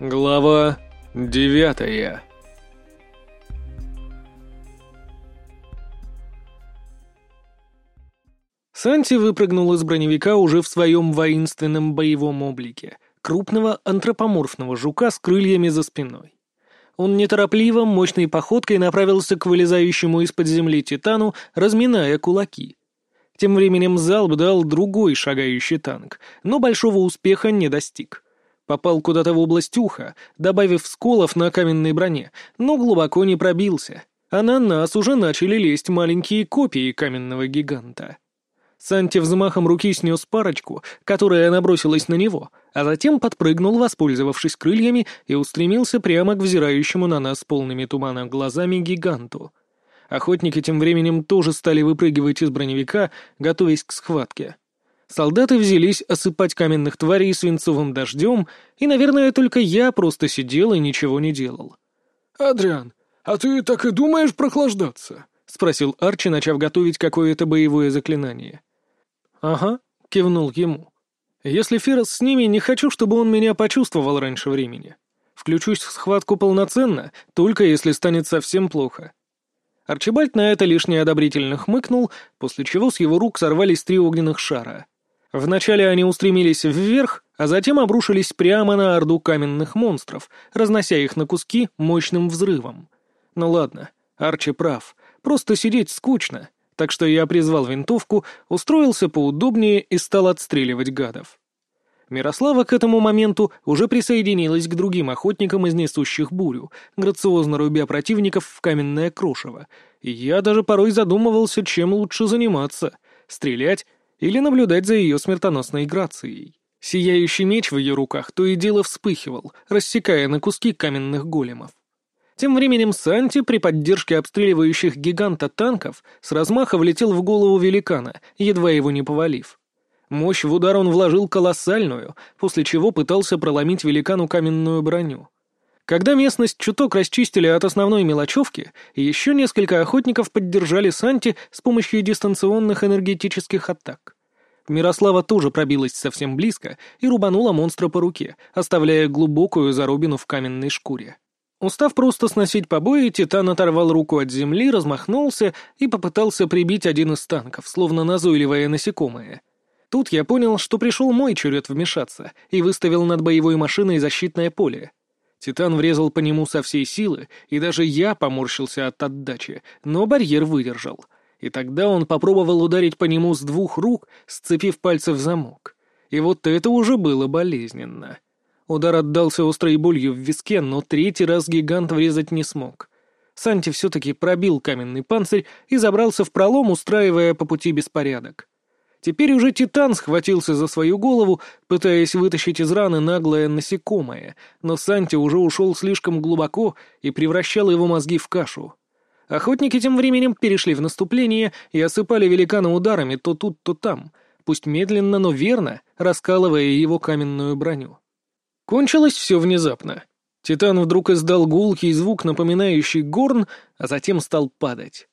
Глава девятая Санти выпрыгнул из броневика уже в своем воинственном боевом облике, крупного антропоморфного жука с крыльями за спиной. Он неторопливо, мощной походкой направился к вылезающему из-под земли Титану, разминая кулаки. Тем временем залп дал другой шагающий танк, но большого успеха не достиг. Попал куда-то в область уха, добавив сколов на каменной броне, но глубоко не пробился. А на нас уже начали лезть маленькие копии каменного гиганта. Санти взмахом руки снес парочку, которая набросилась на него, а затем подпрыгнул, воспользовавшись крыльями, и устремился прямо к взирающему на нас полными тумана глазами гиганту. Охотники тем временем тоже стали выпрыгивать из броневика, готовясь к схватке. Солдаты взялись осыпать каменных тварей свинцовым дождем, и, наверное, только я просто сидел и ничего не делал. «Адриан, а ты так и думаешь прохлаждаться?» — спросил Арчи, начав готовить какое-то боевое заклинание. «Ага», — кивнул ему. «Если Ферос с ними, не хочу, чтобы он меня почувствовал раньше времени. Включусь в схватку полноценно, только если станет совсем плохо». Арчибальд на это лишь неодобрительно хмыкнул, после чего с его рук сорвались три огненных шара. Вначале они устремились вверх, а затем обрушились прямо на орду каменных монстров, разнося их на куски мощным взрывом. Ну ладно, Арчи прав, просто сидеть скучно, так что я призвал винтовку, устроился поудобнее и стал отстреливать гадов. Мирослава к этому моменту уже присоединилась к другим охотникам из несущих бурю, грациозно рубя противников в каменное крошево, и я даже порой задумывался, чем лучше заниматься — стрелять или наблюдать за ее смертоносной грацией. Сияющий меч в ее руках то и дело вспыхивал, рассекая на куски каменных големов. Тем временем Санти при поддержке обстреливающих гиганта танков с размаха влетел в голову великана, едва его не повалив. Мощь в удар он вложил колоссальную, после чего пытался проломить великану каменную броню. Когда местность чуток расчистили от основной мелочевки, еще несколько охотников поддержали Санти с помощью дистанционных энергетических атак. Мирослава тоже пробилась совсем близко и рубанула монстра по руке, оставляя глубокую зарубину в каменной шкуре. Устав просто сносить побои, Титан оторвал руку от земли, размахнулся и попытался прибить один из танков, словно назойливое насекомое. Тут я понял, что пришел мой черед вмешаться, и выставил над боевой машиной защитное поле. Титан врезал по нему со всей силы, и даже я поморщился от отдачи, но барьер выдержал. И тогда он попробовал ударить по нему с двух рук, сцепив пальцы в замок. И вот это уже было болезненно. Удар отдался острой болью в виске, но третий раз гигант врезать не смог. Санти все-таки пробил каменный панцирь и забрался в пролом, устраивая по пути беспорядок. Теперь уже Титан схватился за свою голову, пытаясь вытащить из раны наглое насекомое, но Санти уже ушел слишком глубоко и превращал его мозги в кашу. Охотники тем временем перешли в наступление и осыпали великана ударами то тут, то там, пусть медленно, но верно, раскалывая его каменную броню. Кончилось все внезапно. Титан вдруг издал гулкий звук, напоминающий горн, а затем стал падать.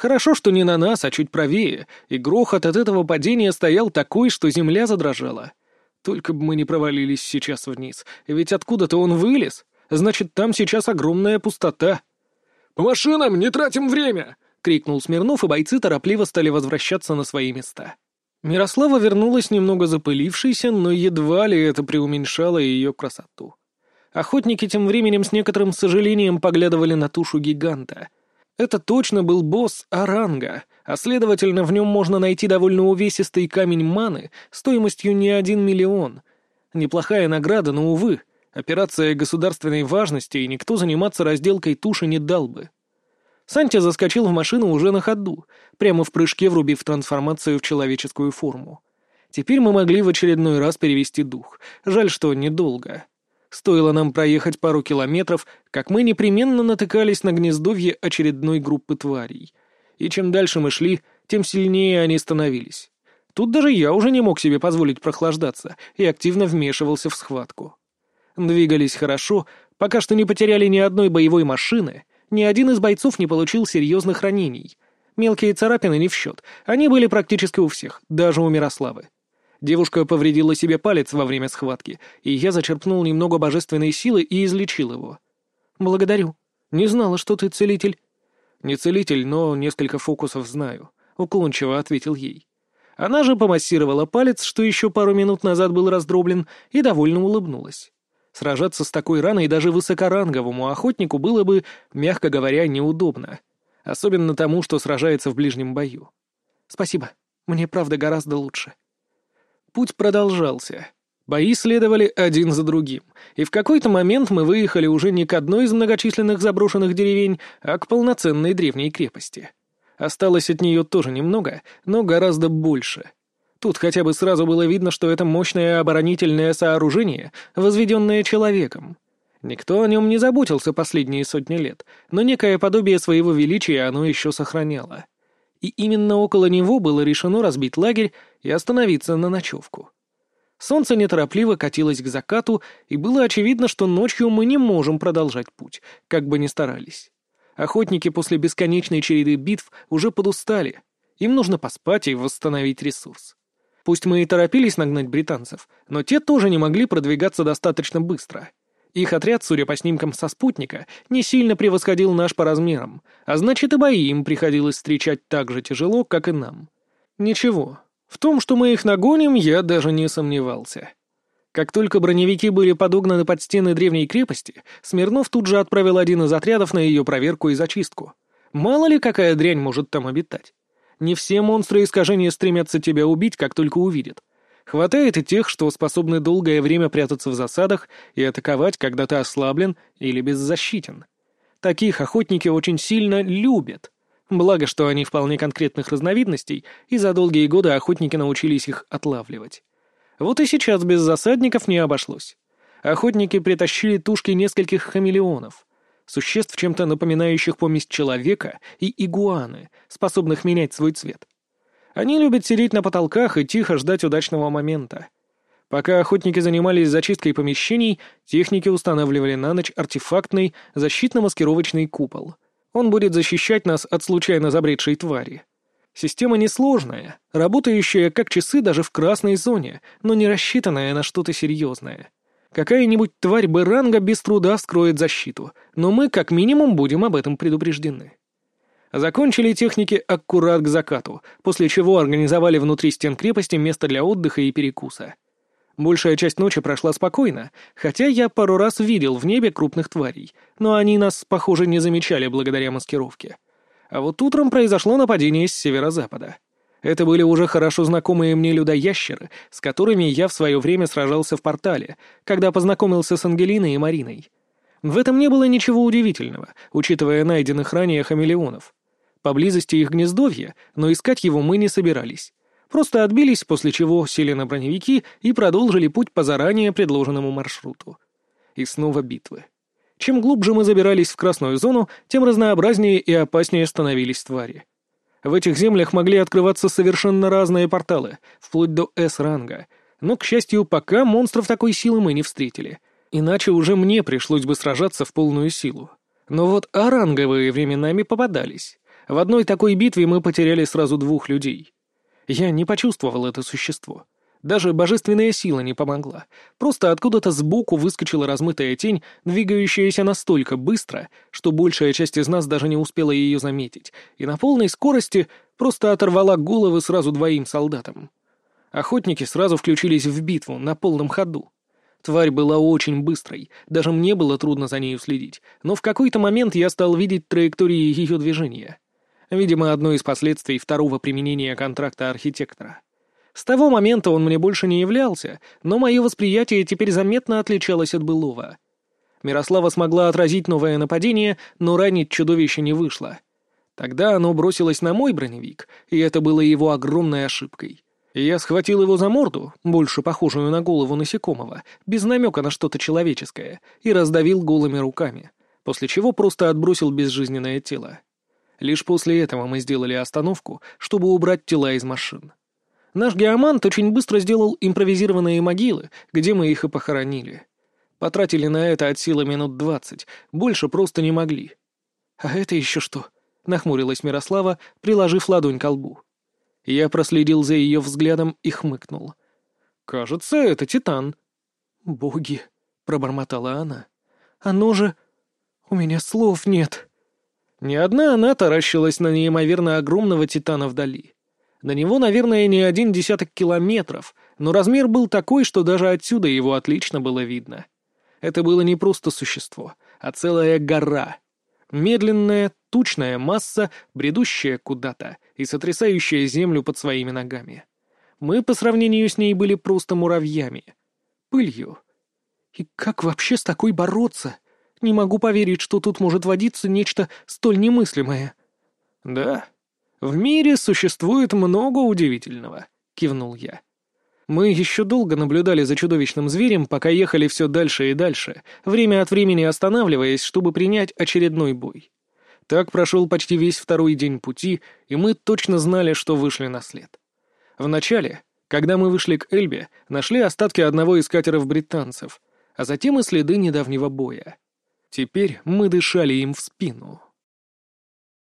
Хорошо, что не на нас, а чуть правее, и грохот от этого падения стоял такой, что земля задрожала. Только бы мы не провалились сейчас вниз, ведь откуда-то он вылез, значит, там сейчас огромная пустота. «По машинам, не тратим время!» — крикнул Смирнов, и бойцы торопливо стали возвращаться на свои места. Мирослава вернулась немного запылившейся, но едва ли это преуменьшало ее красоту. Охотники тем временем с некоторым сожалением поглядывали на тушу гиганта — это точно был босс Аранга, а следовательно, в нем можно найти довольно увесистый камень маны стоимостью не один миллион. Неплохая награда, но, увы, операция государственной важности, и никто заниматься разделкой туши не дал бы. Санти заскочил в машину уже на ходу, прямо в прыжке врубив трансформацию в человеческую форму. Теперь мы могли в очередной раз перевести дух. Жаль, что недолго. Стоило нам проехать пару километров, как мы непременно натыкались на гнездовье очередной группы тварей. И чем дальше мы шли, тем сильнее они становились. Тут даже я уже не мог себе позволить прохлаждаться и активно вмешивался в схватку. Двигались хорошо, пока что не потеряли ни одной боевой машины, ни один из бойцов не получил серьезных ранений. Мелкие царапины не в счет, они были практически у всех, даже у Мирославы. Девушка повредила себе палец во время схватки, и я зачерпнул немного божественной силы и излечил его. «Благодарю. Не знала, что ты целитель». «Не целитель, но несколько фокусов знаю», — уклончиво ответил ей. Она же помассировала палец, что еще пару минут назад был раздроблен, и довольно улыбнулась. Сражаться с такой раной даже высокоранговому охотнику было бы, мягко говоря, неудобно. Особенно тому, что сражается в ближнем бою. «Спасибо. Мне, правда, гораздо лучше». Путь продолжался. Бои следовали один за другим, и в какой-то момент мы выехали уже не к одной из многочисленных заброшенных деревень, а к полноценной древней крепости. Осталось от нее тоже немного, но гораздо больше. Тут хотя бы сразу было видно, что это мощное оборонительное сооружение, возведенное человеком. Никто о нем не заботился последние сотни лет, но некое подобие своего величия оно еще сохраняло. И именно около него было решено разбить лагерь и остановиться на ночевку. Солнце неторопливо катилось к закату, и было очевидно, что ночью мы не можем продолжать путь, как бы ни старались. Охотники после бесконечной череды битв уже подустали. Им нужно поспать и восстановить ресурс. Пусть мы и торопились нагнать британцев, но те тоже не могли продвигаться достаточно быстро. Их отряд, судя по снимкам со спутника, не сильно превосходил наш по размерам, а значит и бои им приходилось встречать так же тяжело, как и нам. Ничего, в том, что мы их нагоним, я даже не сомневался. Как только броневики были подогнаны под стены древней крепости, Смирнов тут же отправил один из отрядов на ее проверку и зачистку. Мало ли какая дрянь может там обитать. Не все монстры искажения стремятся тебя убить, как только увидят. Хватает и тех, что способны долгое время прятаться в засадах и атаковать, когда ты ослаблен или беззащитен. Таких охотники очень сильно любят. Благо, что они вполне конкретных разновидностей, и за долгие годы охотники научились их отлавливать. Вот и сейчас без засадников не обошлось. Охотники притащили тушки нескольких хамелеонов, существ, чем-то напоминающих помесь человека и игуаны, способных менять свой цвет. Они любят сидеть на потолках и тихо ждать удачного момента. Пока охотники занимались зачисткой помещений, техники устанавливали на ночь артефактный защитно-маскировочный купол. Он будет защищать нас от случайно забредшей твари. Система несложная, работающая как часы даже в красной зоне, но не рассчитанная на что-то серьезное. Какая-нибудь тварь Беранга без труда вскроет защиту, но мы как минимум будем об этом предупреждены. Закончили техники аккурат к закату, после чего организовали внутри стен крепости место для отдыха и перекуса. Большая часть ночи прошла спокойно, хотя я пару раз видел в небе крупных тварей, но они нас, похоже, не замечали благодаря маскировке. А вот утром произошло нападение с северо-запада. Это были уже хорошо знакомые мне людоящеры, с которыми я в свое время сражался в портале, когда познакомился с Ангелиной и Мариной. В этом не было ничего удивительного, учитывая найденных ранее хамелеонов. Поблизости их гнездовья, но искать его мы не собирались. Просто отбились, после чего сели на броневики и продолжили путь по заранее предложенному маршруту. И снова битвы. Чем глубже мы забирались в красную зону, тем разнообразнее и опаснее становились твари. В этих землях могли открываться совершенно разные порталы, вплоть до С-ранга, но, к счастью, пока монстров такой силы мы не встретили. Иначе уже мне пришлось бы сражаться в полную силу. Но вот А-ранговые временами попадались. В одной такой битве мы потеряли сразу двух людей. Я не почувствовал это существо. Даже божественная сила не помогла. Просто откуда-то сбоку выскочила размытая тень, двигающаяся настолько быстро, что большая часть из нас даже не успела ее заметить, и на полной скорости просто оторвала головы сразу двоим солдатам. Охотники сразу включились в битву на полном ходу. Тварь была очень быстрой, даже мне было трудно за нею следить, но в какой-то момент я стал видеть траектории ее движения. Видимо, одно из последствий второго применения контракта архитектора. С того момента он мне больше не являлся, но мое восприятие теперь заметно отличалось от былого. Мирослава смогла отразить новое нападение, но ранить чудовище не вышло. Тогда оно бросилось на мой броневик, и это было его огромной ошибкой. Я схватил его за морду, больше похожую на голову насекомого, без намека на что-то человеческое, и раздавил голыми руками, после чего просто отбросил безжизненное тело. Лишь после этого мы сделали остановку, чтобы убрать тела из машин. Наш геомант очень быстро сделал импровизированные могилы, где мы их и похоронили. Потратили на это от силы минут двадцать, больше просто не могли. «А это еще что?» — нахмурилась Мирослава, приложив ладонь к лбу. Я проследил за ее взглядом и хмыкнул. «Кажется, это Титан». «Боги», — пробормотала она. «Оно же... У меня слов нет». Ни одна она таращилась на неимоверно огромного Титана вдали. На него, наверное, не один десяток километров, но размер был такой, что даже отсюда его отлично было видно. Это было не просто существо, а целая гора. Медленная, тучная масса, бредущая куда-то и сотрясающая землю под своими ногами. Мы по сравнению с ней были просто муравьями. Пылью. И как вообще с такой бороться? Не могу поверить, что тут может водиться нечто столь немыслимое. Да, в мире существует много удивительного, кивнул я. Мы еще долго наблюдали за чудовищным зверем, пока ехали все дальше и дальше, время от времени останавливаясь, чтобы принять очередной бой. Так прошел почти весь второй день пути, и мы точно знали, что вышли на след. Вначале, когда мы вышли к Эльбе, нашли остатки одного из катеров британцев, а затем и следы недавнего боя. Теперь мы дышали им в спину.